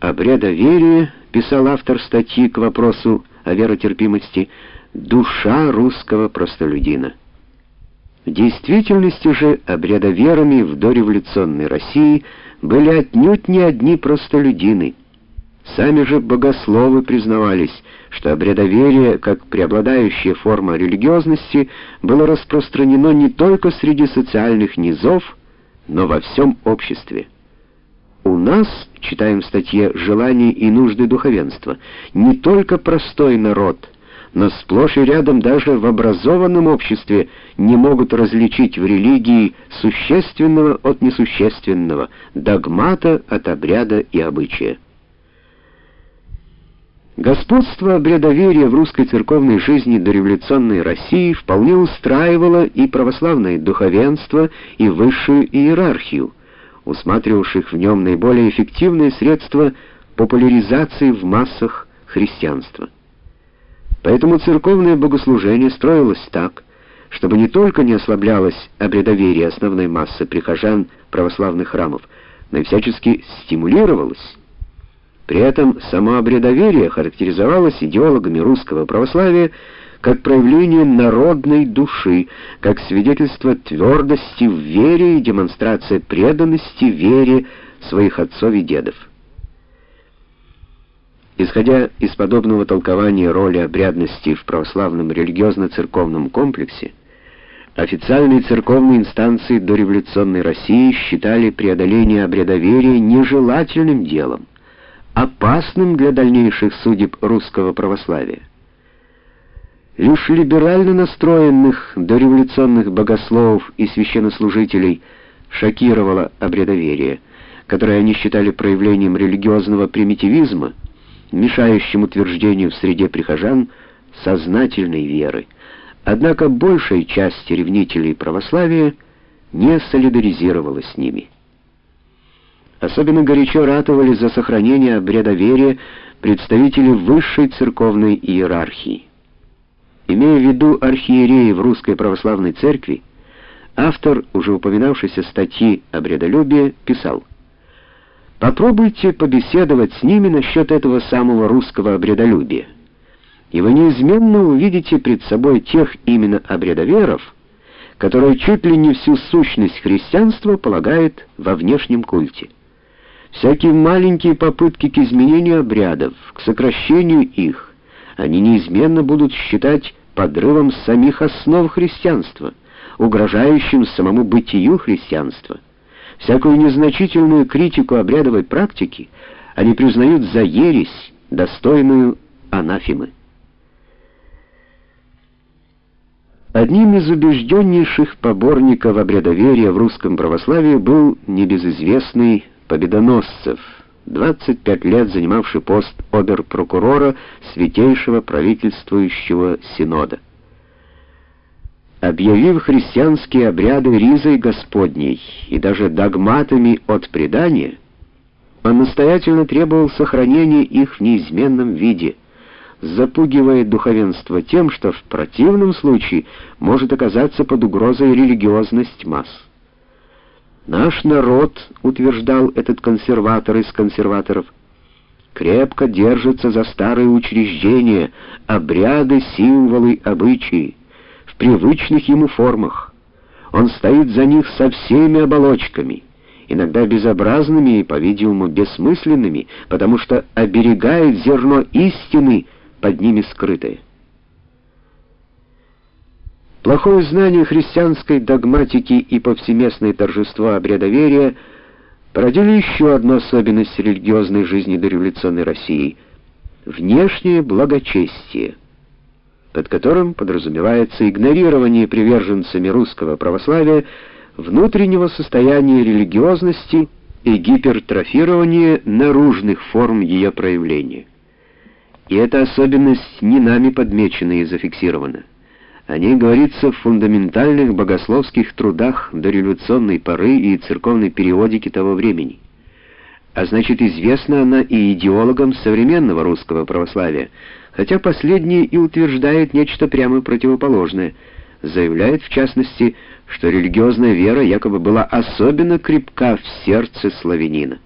Обрядоверие, писал автор статьи к вопросу о веротерпимости, душа русского простолюдина. В действительности же обрядоверами в дореволюционной России были отнюдь не одни простолюдины. Сами же богословы признавались, что обрядоверие, как преобладающая форма религиозности, было распространено не только среди социальных низов, но во всем обществе. Нас, читаем в статье «Желания и нужды духовенства», не только простой народ, но сплошь и рядом даже в образованном обществе не могут различить в религии существенного от несущественного, догмата от обряда и обычая. Господство обрядоверия в русской церковной жизни дореволюционной России вполне устраивало и православное духовенство, и высшую иерархию, усматривавших в нем наиболее эффективные средства популяризации в массах христианства. Поэтому церковное богослужение строилось так, чтобы не только не ослаблялось обрядоверие основной массы прихожан православных храмов, но и всячески стимулировалось. При этом само обрядоверие характеризовалось идеологами русского православия как проявление народной души, как свидетельство твердости в вере и демонстрация преданности вере своих отцов и дедов. Исходя из подобного толкования роли обрядности в православном религиозно-церковном комплексе, официальные церковные инстанции дореволюционной России считали преодоление обрядоверия нежелательным делом, опасным для дальнейших судеб русского православия. Лишь либерально настроенных дореволюционных богословов и священнослужителей шокировало обрядоверие, которое они считали проявлением религиозного примитивизма, мешающим утверждению в среде прихожан сознательной веры. Однако большая часть ревнителей православия не солидаризировалась с ними. Особенно горячо ратовали за сохранение обряда веры представители высшей церковной иерархии. Имея в виду архиереи в Русской Православной Церкви, автор уже упоминавшейся статьи о бредолюбии писал «Попробуйте побеседовать с ними насчет этого самого русского обредолюбия, и вы неизменно увидите пред собой тех именно обредоверов, которые чуть ли не всю сущность христианства полагают во внешнем культе. Всякие маленькие попытки к изменению обрядов, к сокращению их, они неизменно будут считать подрывом самих основ христианства, угрожающим самому бытию христианства. Всякую незначительную критику обрядовой практики они признают за ересь, достойную анафемы. Одним из убежденнейших поборников обрядоверия в русском православии был небезызвестный Победоносцев, 25 лет занимавший пост обер-прокурора Святейшего правительствующего Синода. Объявив христианские обряды ризой Господней и даже догматами от предания, он настоятельно требовал сохранения их в неизменном виде, запугивая духовенство тем, что в противном случае может оказаться под угрозой религиозность масс. Наш народ, утверждал этот консерватор из консерваторов, крепко держится за старые учреждения, обряды, символы, обычаи, в привычных ему формах. Он стоит за них со всеми оболочками, иногда безобразными и, по-видимому, бессмысленными, потому что оберегает зерно истины под ними скрытое. Плохое знание христианской догматики и повсеместное торжество обрядоверия породили еще одну особенность религиозной жизни дореволюционной России — внешнее благочестие, под которым подразумевается игнорирование приверженцами русского православия внутреннего состояния религиозности и гипертрофирование наружных форм ее проявления. И эта особенность не нами подмечена и зафиксирована. О ней говорится в фундаментальных богословских трудах дореволюционной поры и церковной периодики того времени. А значит, известна она и идеологам современного русского православия, хотя последние и утверждают нечто прямо противоположное, заявляет в частности, что религиозная вера якобы была особенно крепка в сердце славянина.